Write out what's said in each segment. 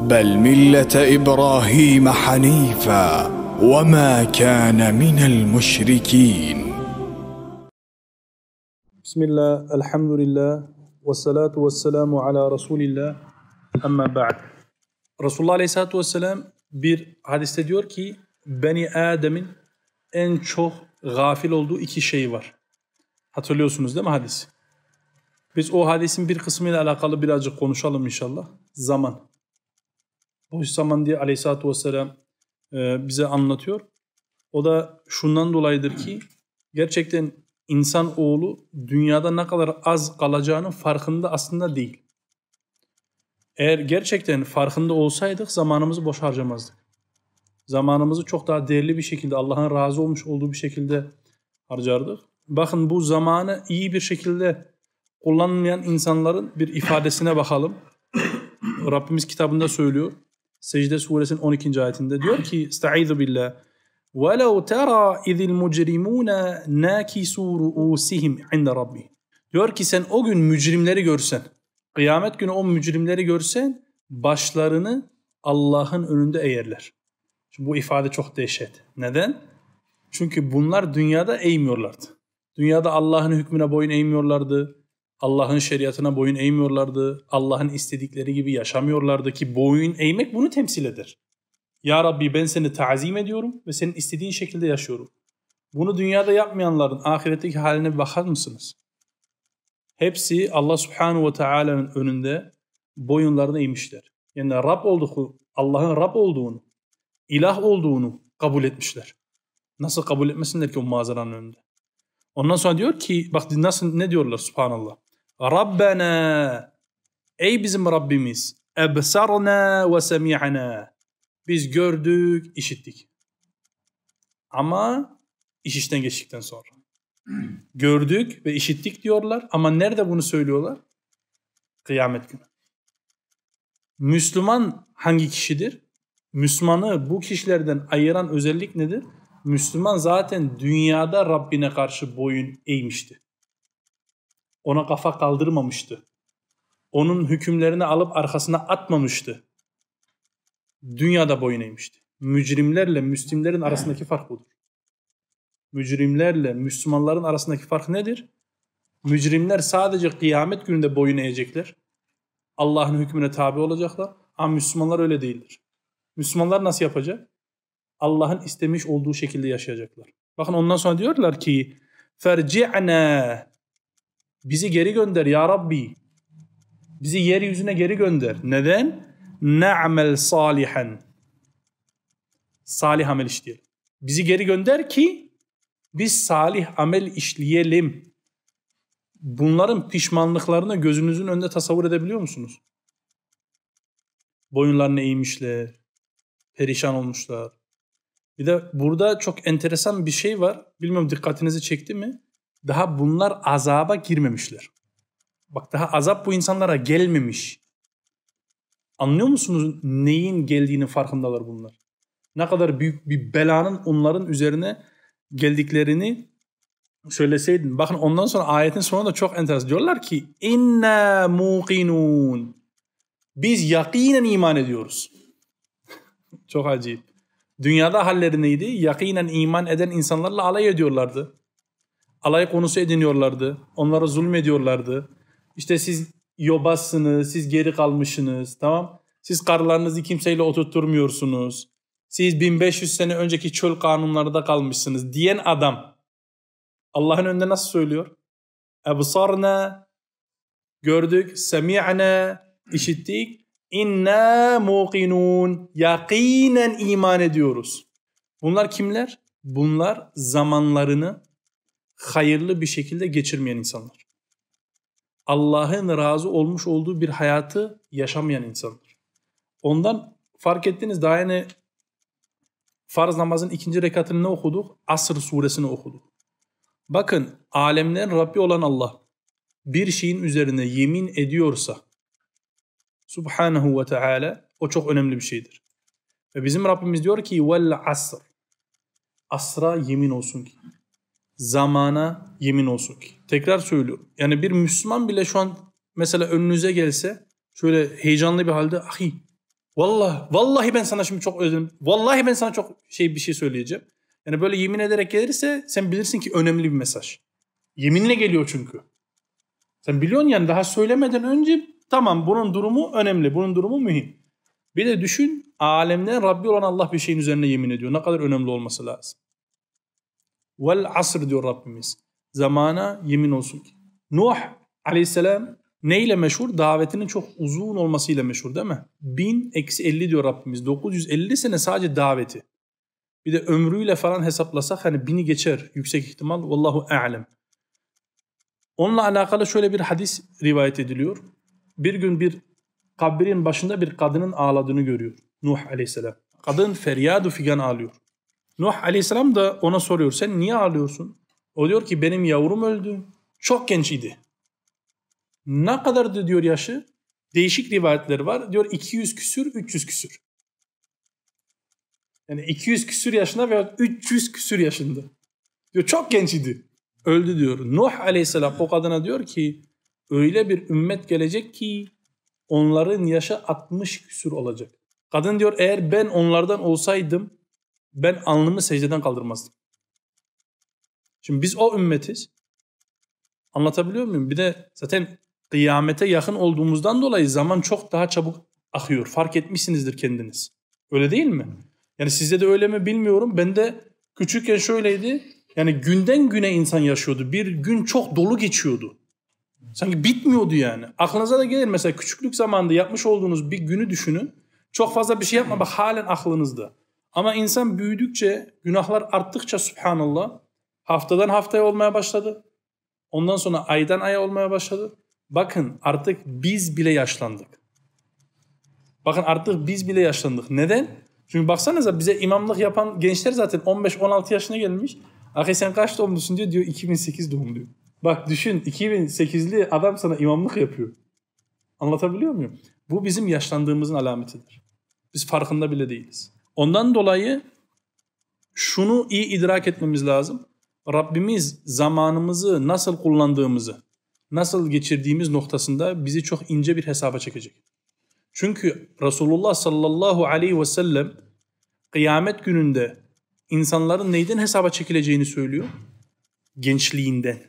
بل مله ابراهيم حنيفا وما كان من المشركين بسم الله الحمد لله والصلاة والسلام على رسول الله أما بعد Resulullah Aleyhisselatü Vesselam bir hadiste diyor ki Beni Adem'in en çok gafil olduğu iki şey var. Hatırlıyorsunuz değil mi hadis? Biz o hadisin bir kısmıyla alakalı birazcık konuşalım inşallah. Zaman. Boş zaman diye Aleyhisselatü Vesselam e, bize anlatıyor. O da şundan dolayıdır ki gerçekten insan oğlu dünyada ne kadar az kalacağının farkında aslında değil. Eğer gerçekten farkında olsaydık zamanımızı boş harcamazdık. Zamanımızı çok daha değerli bir şekilde Allah'ın razı olmuş olduğu bir şekilde harcardık. Bakın bu zamanı iyi bir şekilde kullanmayan insanların bir ifadesine bakalım. Rabbimiz kitabında söylüyor. Secde suresinin 12. ayetinde diyor ki Estaizu billah وَلَوْ تَرَى اِذِ الْمُجْرِمُونَ نَاكِسُوا رُؤُسِهِمْ عِنْدَ رَبِّهِ Diyor ki sen o gün mücrimleri görsen, kıyamet günü o mücrimleri görsen başlarını Allah'ın önünde eğerler. Şimdi bu ifade çok dehşet. Neden? Çünkü bunlar dünyada eğmiyorlardı. Dünyada Allah'ın hükmüne boyun eğmiyorlardı. Allah'ın şeriatına boyun eğmiyorlardı. Allah'ın istedikleri gibi yaşamıyorlardı ki boyun eğmek bunu temsil eder. Ya Rabbi ben seni tazim ediyorum ve senin istediğin şekilde yaşıyorum. Bunu dünyada yapmayanların ahiretteki haline bakar mısınız? Hepsi Allah Subhanahu ve Taala'nın önünde boyunlarını eğmişler. Yani Rab olduğu, Allah'ın Rab olduğunu, ilah olduğunu kabul etmişler. Nasıl kabul etmesinler ki o mağazaranın önünde? Ondan sonra diyor ki bak nasıl ne diyorlar subhanallah. Rabbena ey bizim Rabbimiz ebsarna ve semi'na biz gördük, işittik. Ama iş işten geçtikten sonra. Gördük ve işittik diyorlar ama nerede bunu söylüyorlar? Kıyamet günü. Müslüman hangi kişidir? Müslümanı bu kişilerden ayıran özellik nedir? Müslüman zaten dünyada Rabbine karşı boyun eğmişti. Ona kafa kaldırmamıştı. Onun hükümlerini alıp arkasına atmamıştı. Dünyada boyun eğmişti. Mücrimlerle Müslimlerin arasındaki fark budur. Mücrimlerle Müslümanların arasındaki fark nedir? Mücrimler sadece kıyamet gününde boyun eğecekler. Allah'ın hükmüne tabi olacaklar. Ama Müslümanlar öyle değildir. Müslümanlar nasıl yapacak? Allah'ın istemiş olduğu şekilde yaşayacaklar. Bakın ondan sonra diyorlar ki ferci'na bizi geri gönder ya Rabbi. Bizi yeryüzüne geri gönder. Neden? Na'mel salihan. Salih amel işleyelim. Bizi geri gönder ki biz salih amel işleyelim. Bunların pişmanlıklarını gözünüzün önünde tasavvur edebiliyor musunuz? Boyunlarını eğmişler, perişan olmuşlar. Bir de burada çok enteresan bir şey var. Bilmiyorum dikkatinizi çekti mi? Daha bunlar azaba girmemişler. Bak daha azap bu insanlara gelmemiş. Anlıyor musunuz neyin geldiğinin farkındalar bunlar? Ne kadar büyük bir belanın onların üzerine geldiklerini söyleseydin. Bakın ondan sonra ayetin sonunda çok enteresan. Diyorlar ki inna muqinun. Biz yakinen iman ediyoruz. çok acayip. Dünyada halleri neydi? Yakinen iman eden insanlarla alay ediyorlardı. Alay konusu ediniyorlardı. Onlara zulmediyorlardı. İşte siz yobazsınız, siz geri kalmışsınız, tamam? Siz karılarınızı kimseyle oturtturmuyorsunuz. Siz 1500 sene önceki çöl kanunlarında kalmışsınız diyen adam Allah'ın önünde nasıl söylüyor? Ebsarna gördük, semi'na işittik, inna muqinun yakinen iman ediyoruz. Bunlar kimler? Bunlar zamanlarını hayırlı bir şekilde geçirmeyen insanlar. Allah'ın razı olmuş olduğu bir hayatı yaşamayan insanlar. Ondan fark ettiniz daha yeni farz namazın ikinci rekatını ne okuduk? Asr suresini okuduk. Bakın alemlerin Rabbi olan Allah bir şeyin üzerine yemin ediyorsa Subhanahu ve Teala o çok önemli bir şeydir. Ve bizim Rabbimiz diyor ki vel asr asra yemin olsun ki zamana yemin olsun ki. Tekrar söylüyorum. Yani bir Müslüman bile şu an mesela önünüze gelse şöyle heyecanlı bir halde ahi vallahi vallahi ben sana şimdi çok özledim. Vallahi ben sana çok şey bir şey söyleyeceğim. Yani böyle yemin ederek gelirse sen bilirsin ki önemli bir mesaj. Yeminle geliyor çünkü. Sen biliyorsun yani daha söylemeden önce tamam bunun durumu önemli. Bunun durumu mühim. Bir de düşün alemden Rabbi olan Allah bir şeyin üzerine yemin ediyor. Ne kadar önemli olması lazım. Vel asr diyor Rabbimiz. Zamana yemin olsun ki. Nuh aleyhisselam neyle meşhur? Davetinin çok uzun olmasıyla meşhur değil mi? 1000 eksi 50 diyor Rabbimiz. 950 sene sadece daveti. Bir de ömrüyle falan hesaplasak hani bini geçer yüksek ihtimal. Vallahu a'lem. Onunla alakalı şöyle bir hadis rivayet ediliyor. Bir gün bir kabrin başında bir kadının ağladığını görüyor. Nuh aleyhisselam. Kadın feryadu figan ağlıyor. Nuh aleyhisselam da ona soruyor sen niye ağlıyorsun? O diyor ki benim yavrum öldü. Çok genç idi. Ne kadardı diyor yaşı? Değişik rivayetler var. Diyor 200 küsür, 300 küsür. Yani 200 küsür yaşında veya 300 küsür yaşında. Diyor çok genç idi. Öldü diyor. Nuh aleyhisselam o kadına diyor ki öyle bir ümmet gelecek ki onların yaşı 60 küsür olacak. Kadın diyor eğer ben onlardan olsaydım ben alnımı secdeden kaldırmazdım. Şimdi biz o ümmetiz. Anlatabiliyor muyum? Bir de zaten kıyamete yakın olduğumuzdan dolayı zaman çok daha çabuk akıyor. Fark etmişsinizdir kendiniz. Öyle değil mi? Yani sizde de öyle mi bilmiyorum. Ben de küçükken şöyleydi. Yani günden güne insan yaşıyordu. Bir gün çok dolu geçiyordu. Sanki bitmiyordu yani. Aklınıza da gelir mesela küçüklük zamanında yapmış olduğunuz bir günü düşünün. Çok fazla bir şey yapma bak halen aklınızda. Ama insan büyüdükçe, günahlar arttıkça subhanallah haftadan haftaya olmaya başladı. Ondan sonra aydan aya olmaya başladı. Bakın artık biz bile yaşlandık. Bakın artık biz bile yaşlandık. Neden? Çünkü baksanıza bize imamlık yapan gençler zaten 15-16 yaşına gelmiş. Ahi sen kaç doğumlusun diyor. Diyor 2008 doğum diyor. Bak düşün 2008'li adam sana imamlık yapıyor. Anlatabiliyor muyum? Bu bizim yaşlandığımızın alametidir. Biz farkında bile değiliz. Ondan dolayı şunu iyi idrak etmemiz lazım. Rabbimiz zamanımızı nasıl kullandığımızı, nasıl geçirdiğimiz noktasında bizi çok ince bir hesaba çekecek. Çünkü Resulullah sallallahu aleyhi ve sellem kıyamet gününde insanların neyden hesaba çekileceğini söylüyor? Gençliğinden.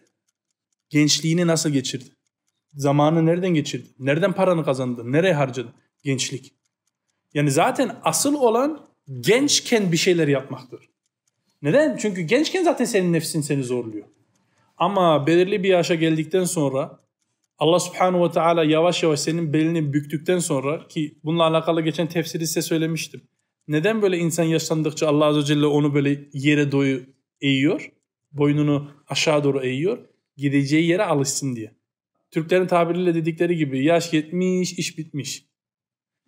Gençliğini nasıl geçirdi? Zamanı nereden geçirdi? Nereden paranı kazandı? Nereye harcadı? Gençlik. Yani zaten asıl olan gençken bir şeyler yapmaktır. Neden? Çünkü gençken zaten senin nefsin seni zorluyor. Ama belirli bir yaşa geldikten sonra Allah subhanahu ve teala yavaş yavaş senin belini büktükten sonra ki bununla alakalı geçen tefsiri size söylemiştim. Neden böyle insan yaşlandıkça Allah azze ve celle onu böyle yere doyu eğiyor? Boynunu aşağı doğru eğiyor. Gideceği yere alışsın diye. Türklerin tabiriyle dedikleri gibi yaş yetmiş, iş bitmiş.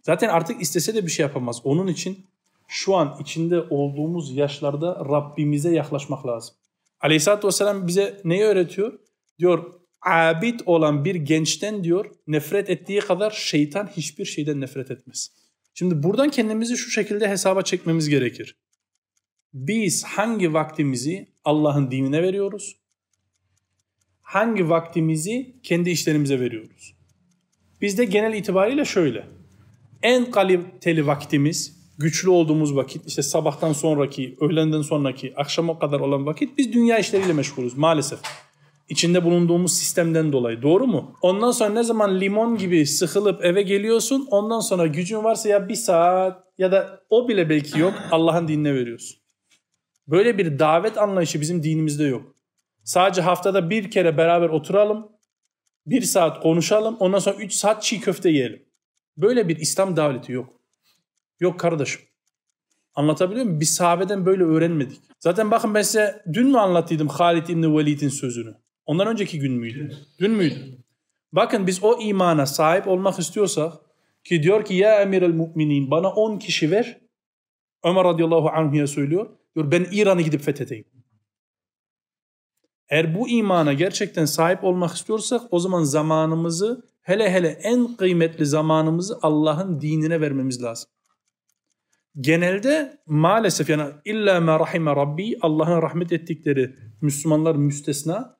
Zaten artık istese de bir şey yapamaz. Onun için şu an içinde olduğumuz yaşlarda Rabbimize yaklaşmak lazım. Aleyhisselatü Vesselam bize neyi öğretiyor? Diyor abid olan bir gençten diyor nefret ettiği kadar şeytan hiçbir şeyden nefret etmez. Şimdi buradan kendimizi şu şekilde hesaba çekmemiz gerekir. Biz hangi vaktimizi Allah'ın dinine veriyoruz? Hangi vaktimizi kendi işlerimize veriyoruz? Bizde genel itibariyle şöyle. En kaliteli vaktimiz, güçlü olduğumuz vakit, işte sabahtan sonraki, öğlenden sonraki, akşama kadar olan vakit biz dünya işleriyle meşgulüz maalesef içinde bulunduğumuz sistemden dolayı. Doğru mu? Ondan sonra ne zaman limon gibi sıkılıp eve geliyorsun ondan sonra gücün varsa ya bir saat ya da o bile belki yok Allah'ın dinine veriyorsun. Böyle bir davet anlayışı bizim dinimizde yok. Sadece haftada bir kere beraber oturalım, bir saat konuşalım, ondan sonra üç saat çiğ köfte yiyelim. Böyle bir İslam daveti yok. Yok kardeşim. Anlatabiliyor muyum? Biz sahabeden böyle öğrenmedik. Zaten bakın ben size dün mü anlattıydım Halid İbni Velid'in sözünü? Ondan önceki gün müydü? Dün müydü? Bakın biz o imana sahip olmak istiyorsak ki diyor ki ya emir el müminin bana 10 kişi ver. Ömer radıyallahu anh'a söylüyor. Diyor ben İran'ı gidip fethedeyim. Eğer bu imana gerçekten sahip olmak istiyorsak o zaman zamanımızı hele hele en kıymetli zamanımızı Allah'ın dinine vermemiz lazım. Genelde maalesef yani illa ma rahime rabbi Allah'ın rahmet ettikleri Müslümanlar müstesna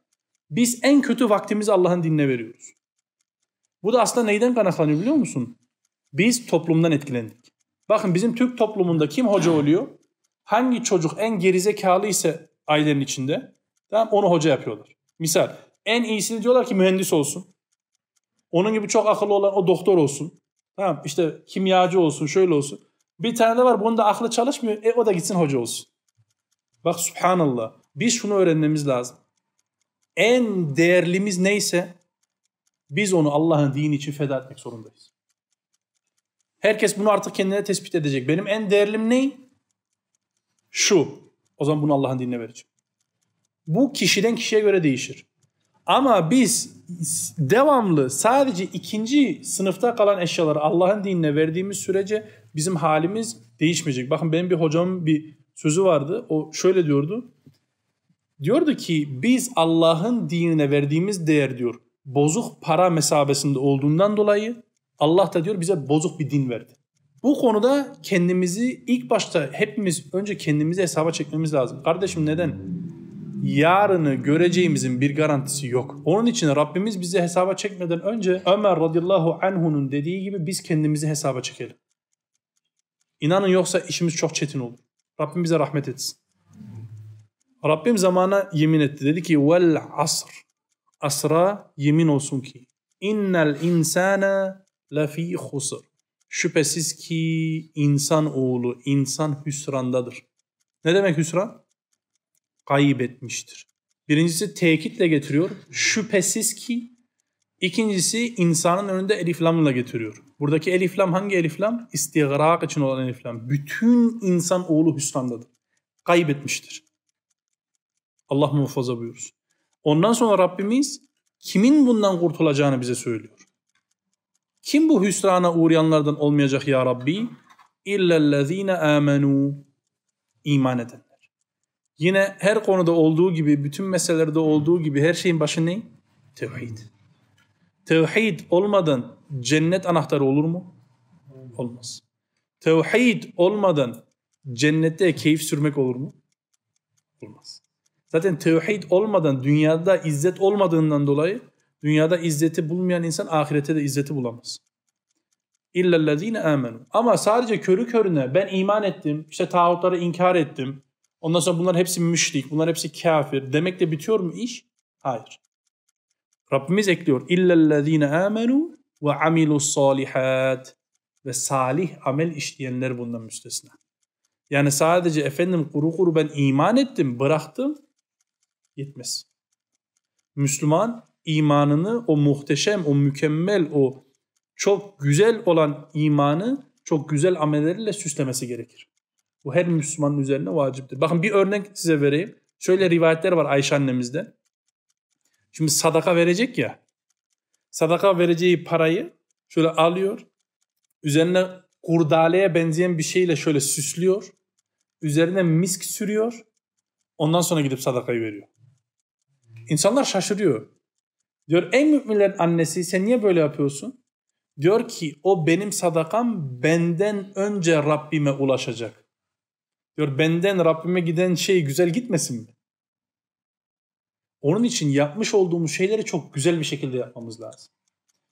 biz en kötü vaktimizi Allah'ın dinine veriyoruz. Bu da aslında neyden kaynaklanıyor biliyor musun? Biz toplumdan etkilendik. Bakın bizim Türk toplumunda kim hoca oluyor? Hangi çocuk en gerizekalı ise ailenin içinde tamam onu hoca yapıyorlar. Misal en iyisini diyorlar ki mühendis olsun. Onun gibi çok akıllı olan o doktor olsun. Tamam işte kimyacı olsun şöyle olsun. Bir tane de var bunun da aklı çalışmıyor. E o da gitsin hoca olsun. Bak subhanallah. Biz şunu öğrenmemiz lazım. En değerlimiz neyse biz onu Allah'ın dini için feda etmek zorundayız. Herkes bunu artık kendine tespit edecek. Benim en değerlim ne? Şu. O zaman bunu Allah'ın dinine vereceğim. Bu kişiden kişiye göre değişir. Ama biz devamlı sadece ikinci sınıfta kalan eşyaları Allah'ın dinine verdiğimiz sürece bizim halimiz değişmeyecek. Bakın benim bir hocamın bir sözü vardı. O şöyle diyordu. Diyordu ki biz Allah'ın dinine verdiğimiz değer diyor. Bozuk para mesabesinde olduğundan dolayı Allah da diyor bize bozuk bir din verdi. Bu konuda kendimizi ilk başta hepimiz önce kendimizi hesaba çekmemiz lazım. Kardeşim neden? Yarını göreceğimizin bir garantisi yok. Onun için Rabbimiz bizi hesaba çekmeden önce Ömer radıyallahu anhu'nun dediği gibi biz kendimizi hesaba çekelim. İnanın yoksa işimiz çok çetin olur. Rabbim bize rahmet etsin. Rabbim zamana yemin etti. Dedi ki vel asr. Asra yemin olsun ki innel insane lefi husr. Şüphesiz ki insan oğlu, insan hüsrandadır. Ne demek hüsran? Kaybetmiştir. Birincisi tekitle getiriyor. Şüphesiz ki. İkincisi insanın önünde eliflamla getiriyor. Buradaki eliflam hangi eliflam? İstigrak için olan eliflam. Bütün insan oğlu hüsrandadır. Kaybetmiştir. Allah muhafaza buyursun. Ondan sonra Rabbimiz kimin bundan kurtulacağını bize söylüyor. Kim bu hüsrana uğrayanlardan olmayacak ya Rabbi? İllellezine amenu iman edenler. Yine her konuda olduğu gibi, bütün meselelerde olduğu gibi her şeyin başı ne? Tevhid. Tevhid olmadan cennet anahtarı olur mu? Olmaz. Tevhid olmadan cennette keyif sürmek olur mu? Olmaz. Zaten tevhid olmadan dünyada izzet olmadığından dolayı dünyada izzeti bulmayan insan ahirete de izzeti bulamaz. İllellezine amenu. Ama sadece körü körüne ben iman ettim, işte tağutları inkar ettim. Ondan sonra bunlar hepsi müşrik, bunlar hepsi kafir. Demek de bitiyor mu iş? Hayır. Rabbimiz ekliyor. İllellezine amenu ve amilus salihat. Ve salih amel işleyenler bundan müstesna. Yani sadece efendim kuru kuru ben iman ettim, bıraktım yetmez. Müslüman imanını o muhteşem, o mükemmel, o çok güzel olan imanı çok güzel amellerle süslemesi gerekir. Bu her Müslümanın üzerine vaciptir. Bakın bir örnek size vereyim. Şöyle rivayetler var Ayşe annemizden. Şimdi sadaka verecek ya. Sadaka vereceği parayı şöyle alıyor. Üzerine kurdaleye benzeyen bir şeyle şöyle süslüyor. Üzerine misk sürüyor. Ondan sonra gidip sadakayı veriyor. İnsanlar şaşırıyor. Diyor ey müminlerin annesi sen niye böyle yapıyorsun? Diyor ki o benim sadakam benden önce Rabbime ulaşacak. Diyor benden Rabbime giden şey güzel gitmesin mi? Onun için yapmış olduğumuz şeyleri çok güzel bir şekilde yapmamız lazım.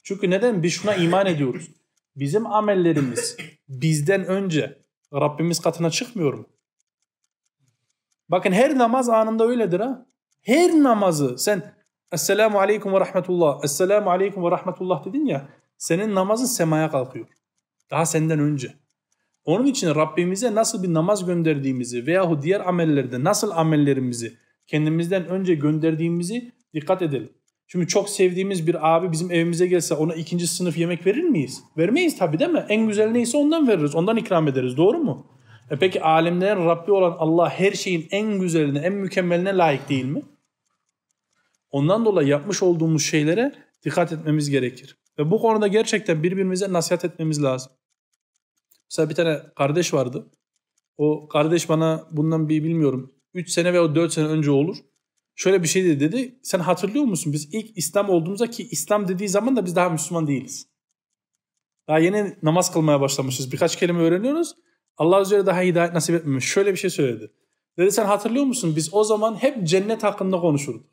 Çünkü neden? Biz şuna iman ediyoruz. Bizim amellerimiz bizden önce Rabbimiz katına çıkmıyor mu? Bakın her namaz anında öyledir ha. Her namazı sen Esselamu Aleyküm ve Rahmetullah, Esselamu Aleyküm ve Rahmetullah dedin ya senin namazın semaya kalkıyor. Daha senden önce. Onun için Rabbimize nasıl bir namaz gönderdiğimizi veyahut diğer amellerde nasıl amellerimizi kendimizden önce gönderdiğimizi dikkat edelim. Şimdi çok sevdiğimiz bir abi bizim evimize gelse ona ikinci sınıf yemek verir miyiz? Vermeyiz tabii değil mi? En güzel neyse ondan veririz. Ondan ikram ederiz. Doğru mu? E peki alemlerin Rabbi olan Allah her şeyin en güzeline, en mükemmeline layık değil mi? Ondan dolayı yapmış olduğumuz şeylere dikkat etmemiz gerekir. Ve bu konuda gerçekten birbirimize nasihat etmemiz lazım. Mesela bir tane kardeş vardı. O kardeş bana bundan bir bilmiyorum 3 sene veya 4 sene önce olur. Şöyle bir şey dedi, dedi. Sen hatırlıyor musun? Biz ilk İslam olduğumuzda ki İslam dediği zaman da biz daha Müslüman değiliz. Daha yeni namaz kılmaya başlamışız. Birkaç kelime öğreniyoruz. Allah üzere daha hidayet nasip etmemiş. Şöyle bir şey söyledi. Dedi sen hatırlıyor musun? Biz o zaman hep cennet hakkında konuşurduk.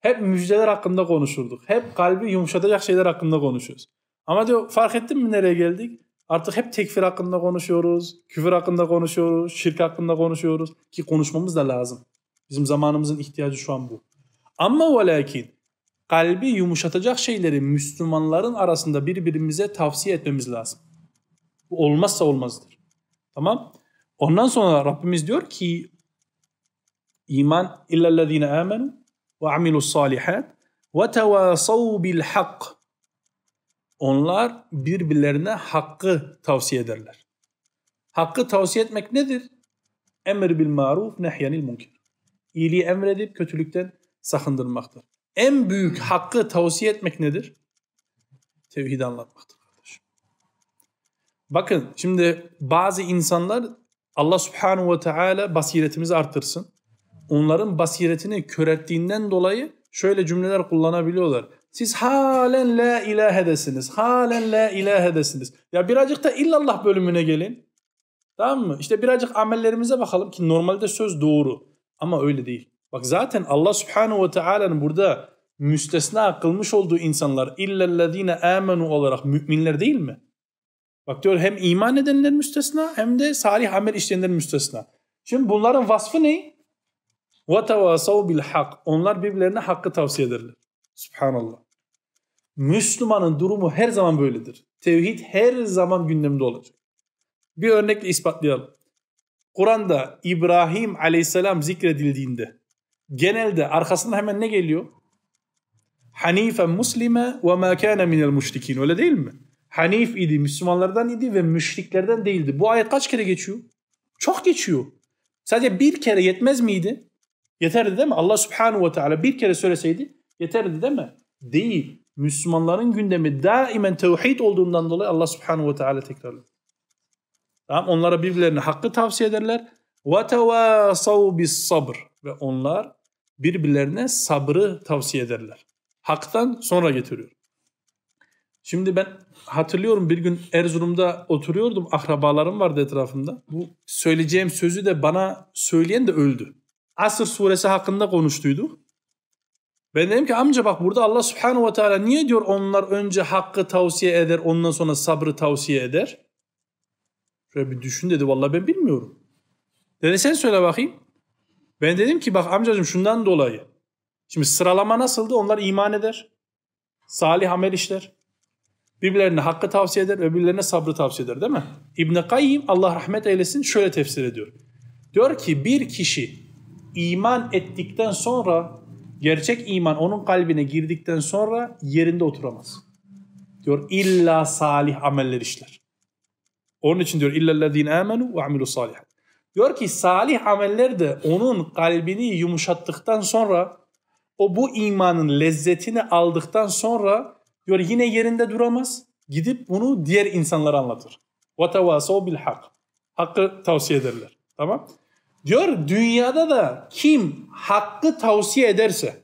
Hep müjdeler hakkında konuşurduk. Hep kalbi yumuşatacak şeyler hakkında konuşuyoruz. Ama diyor fark ettin mi nereye geldik? Artık hep tekfir hakkında konuşuyoruz, küfür hakkında konuşuyoruz, şirk hakkında konuşuyoruz. Ki konuşmamız da lazım. Bizim zamanımızın ihtiyacı şu an bu. Ama ve lakin kalbi yumuşatacak şeyleri Müslümanların arasında birbirimize tavsiye etmemiz lazım. Bu olmazsa olmazdır. Tamam? Ondan sonra Rabbimiz diyor ki iman illellezine amenu ve amilus salihat ve tevasav bil hak. Onlar birbirlerine hakkı tavsiye ederler. Hakkı tavsiye etmek nedir? Emir bil maruf nehyenil münker. İyiliği emredip kötülükten sakındırmaktır. En büyük hakkı tavsiye etmek nedir? Tevhid anlatmaktır. Bakın şimdi bazı insanlar Allah subhanahu ve teala basiretimizi arttırsın. Onların basiretini körettiğinden dolayı şöyle cümleler kullanabiliyorlar. Siz halen la ilahedesiniz. Halen la ilahedesiniz. Ya birazcık da illallah bölümüne gelin. Tamam mı? İşte birazcık amellerimize bakalım ki normalde söz doğru. Ama öyle değil. Bak zaten Allah subhanahu ve teala'nın burada müstesna kılmış olduğu insanlar illellezine amenu olarak müminler değil mi? Bak diyor hem iman edenler müstesna hem de salih amel işleyenler müstesna. Şimdi bunların vasfı ne? وَتَوَاسَوْ بِالْحَقِّ Onlar birbirlerine hakkı tavsiye ederler. Subhanallah. Müslümanın durumu her zaman böyledir. Tevhid her zaman gündemde olacak. Bir örnekle ispatlayalım. Kur'an'da İbrahim aleyhisselam zikredildiğinde genelde arkasında hemen ne geliyor? Hanife muslime ve ma kana minel müşrikin. Öyle değil mi? Hanif idi, Müslümanlardan idi ve müşriklerden değildi. Bu ayet kaç kere geçiyor? Çok geçiyor. Sadece bir kere yetmez miydi? Yeterdi değil mi? Allah subhanahu ve teala bir kere söyleseydi yeterdi değil mi? Değil. Müslümanların gündemi daimen tevhid olduğundan dolayı Allah subhanahu ve teala tekrarladı. Tamam onlara birbirlerine hakkı tavsiye ederler. Bis sabr ve onlar birbirlerine sabrı tavsiye ederler. Haktan sonra getiriyor. Şimdi ben hatırlıyorum bir gün Erzurum'da oturuyordum. Akrabalarım vardı etrafımda. Bu söyleyeceğim sözü de bana söyleyen de öldü. Asr suresi hakkında konuştuyduk. Ben dedim ki amca bak burada Allah subhanahu ve teala niye diyor onlar önce hakkı tavsiye eder ondan sonra sabrı tavsiye eder? Şöyle bir düşün dedi vallahi ben bilmiyorum. Dedi sen söyle bakayım. Ben dedim ki bak amcacığım şundan dolayı. Şimdi sıralama nasıldı? Onlar iman eder. Salih amel işler. Birbirlerine hakkı tavsiye eder, öbürlerine sabrı tavsiye eder değil mi? İbn Kayyim Allah rahmet eylesin şöyle tefsir ediyor. Diyor ki bir kişi iman ettikten sonra gerçek iman onun kalbine girdikten sonra yerinde oturamaz. Diyor illa salih ameller işler. Onun için diyor illellezine amenu ve amilu salihat. Diyor ki salih ameller de onun kalbini yumuşattıktan sonra o bu imanın lezzetini aldıktan sonra diyor yine yerinde duramaz. Gidip bunu diğer insanlara anlatır. وَتَوَاسَوْ بِالْحَقِّ Hakkı tavsiye ederler. Tamam. Diyor dünyada da kim hakkı tavsiye ederse,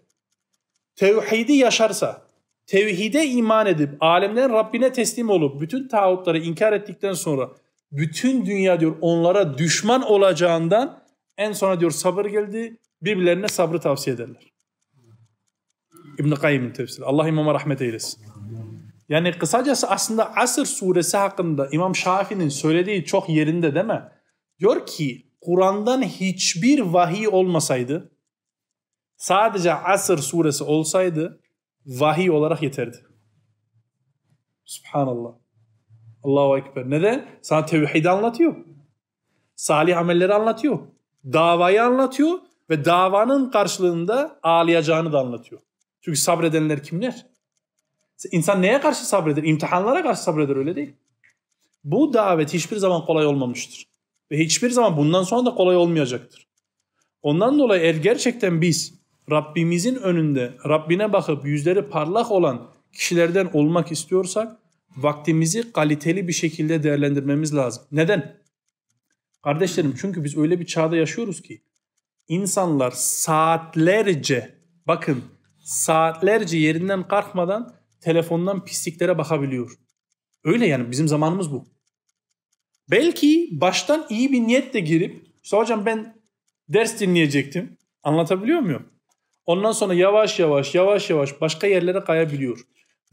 tevhidi yaşarsa, tevhide iman edip, alemlerin Rabbine teslim olup, bütün tağutları inkar ettikten sonra, bütün dünya diyor onlara düşman olacağından en sonra diyor sabır geldi, birbirlerine sabrı tavsiye ederler. İbn-i Kayyim'in tefsiri. Allah imama rahmet eylesin. Yani kısacası aslında Asr suresi hakkında İmam Şafii'nin söylediği çok yerinde değil mi? Diyor ki Kur'an'dan hiçbir vahiy olmasaydı sadece Asr suresi olsaydı vahiy olarak yeterdi. Subhanallah. Allahu Ekber. Neden? Sana tevhidi anlatıyor. Salih amelleri anlatıyor. Davayı anlatıyor ve davanın karşılığında ağlayacağını da anlatıyor. Çünkü sabredenler kimler? İnsan neye karşı sabreder? İmtihanlara karşı sabreder öyle değil. Bu davet hiçbir zaman kolay olmamıştır. Ve hiçbir zaman bundan sonra da kolay olmayacaktır. Ondan dolayı eğer gerçekten biz Rabbimizin önünde Rabbine bakıp yüzleri parlak olan kişilerden olmak istiyorsak vaktimizi kaliteli bir şekilde değerlendirmemiz lazım. Neden? Kardeşlerim çünkü biz öyle bir çağda yaşıyoruz ki insanlar saatlerce bakın saatlerce yerinden kalkmadan telefondan pisliklere bakabiliyor. Öyle yani bizim zamanımız bu. Belki baştan iyi bir niyetle girip işte hocam ben ders dinleyecektim. Anlatabiliyor muyum? Ondan sonra yavaş yavaş yavaş yavaş başka yerlere kayabiliyor.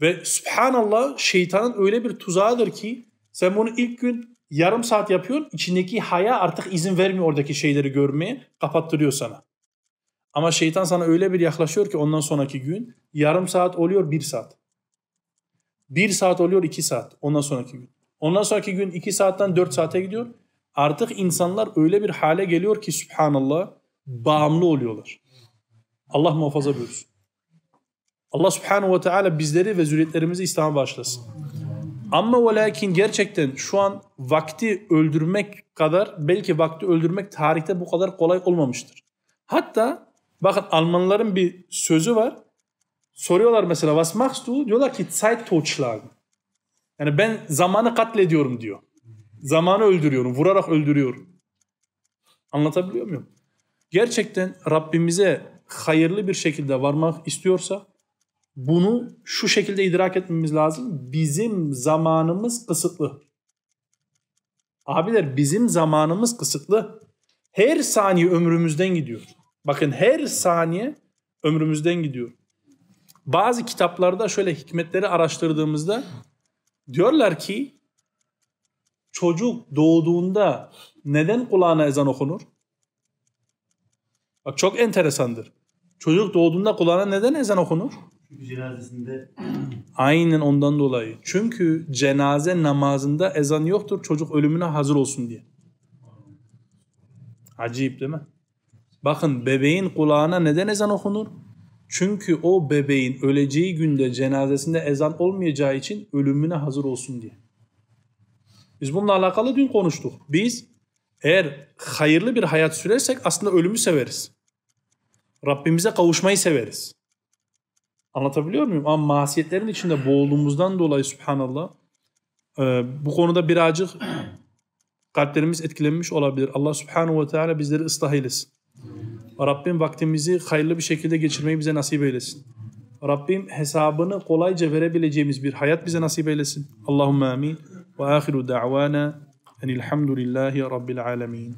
Ve subhanallah şeytanın öyle bir tuzağıdır ki sen bunu ilk gün yarım saat yapıyorsun. içindeki haya artık izin vermiyor oradaki şeyleri görmeye. Kapattırıyor sana. Ama şeytan sana öyle bir yaklaşıyor ki ondan sonraki gün yarım saat oluyor bir saat. Bir saat oluyor iki saat ondan sonraki gün. Ondan sonraki gün iki saatten dört saate gidiyor. Artık insanlar öyle bir hale geliyor ki subhanallah bağımlı oluyorlar. Allah muhafaza buyursun. Allah subhanahu ve teala bizleri ve zürriyetlerimizi İslam'a başlasın. Ama ve lakin gerçekten şu an vakti öldürmek kadar belki vakti öldürmek tarihte bu kadar kolay olmamıştır. Hatta bakın Almanların bir sözü var. Soruyorlar mesela was machst du? Diyorlar ki Zeit totschlagen. Yani ben zamanı katlediyorum diyor. Zamanı öldürüyorum, vurarak öldürüyorum. Anlatabiliyor muyum? Gerçekten Rabbimize hayırlı bir şekilde varmak istiyorsa bunu şu şekilde idrak etmemiz lazım. Bizim zamanımız kısıtlı. Abiler bizim zamanımız kısıtlı. Her saniye ömrümüzden gidiyor. Bakın her saniye ömrümüzden gidiyor. Bazı kitaplarda şöyle hikmetleri araştırdığımızda diyorlar ki çocuk doğduğunda neden kulağına ezan okunur? Bak çok enteresandır. Çocuk doğduğunda kulağına neden ezan okunur? Çünkü cenazesinde Aynen ondan dolayı. Çünkü cenaze namazında ezan yoktur çocuk ölümüne hazır olsun diye. Acayip değil mi? Bakın bebeğin kulağına neden ezan okunur? Çünkü o bebeğin öleceği günde cenazesinde ezan olmayacağı için ölümüne hazır olsun diye. Biz bununla alakalı dün konuştuk. Biz eğer hayırlı bir hayat sürersek aslında ölümü severiz. Rabbimize kavuşmayı severiz. Anlatabiliyor muyum? Ama masiyetlerin içinde boğulduğumuzdan dolayı subhanallah e, bu konuda birazcık kalplerimiz etkilenmiş olabilir. Allah subhanahu ve teala bizleri ıslah eylesin. Rabbim vaktimizi hayırlı bir şekilde geçirmeyi bize nasip eylesin. Rabbim hesabını kolayca verebileceğimiz bir hayat bize nasip eylesin. Allahümme amin. Ve ahiru da'vana enilhamdülillahi rabbil alemin.